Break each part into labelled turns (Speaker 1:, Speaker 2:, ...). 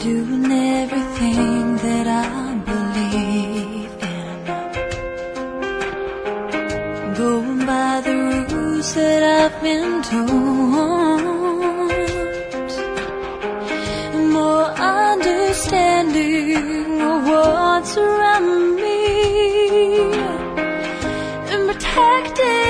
Speaker 1: doing everything that I believe in. Going by the rules that I've been told. More understanding of what's around me. And protecting.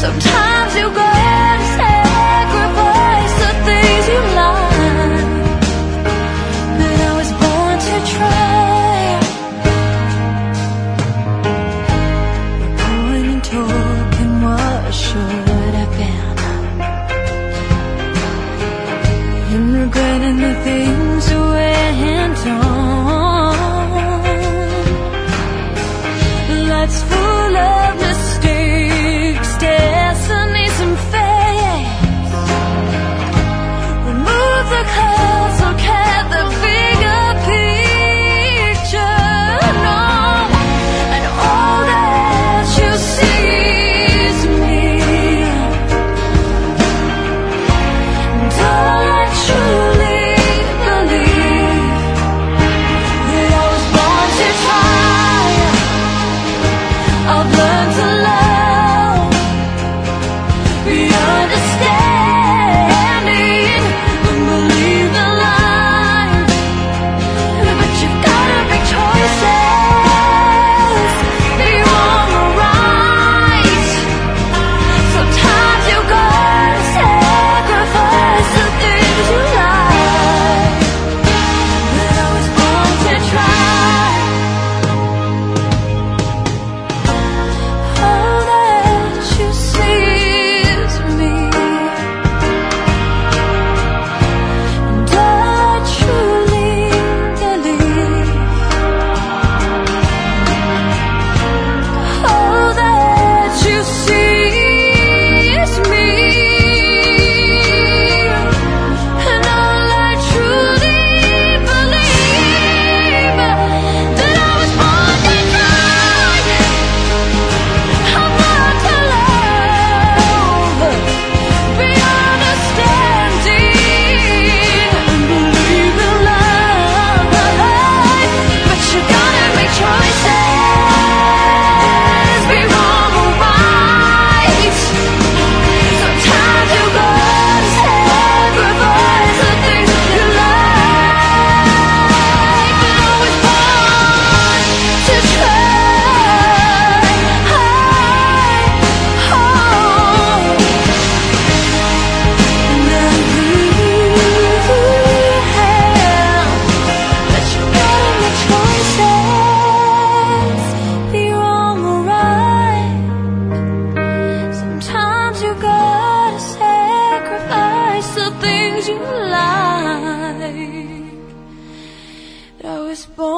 Speaker 1: Sometimes. stay. born.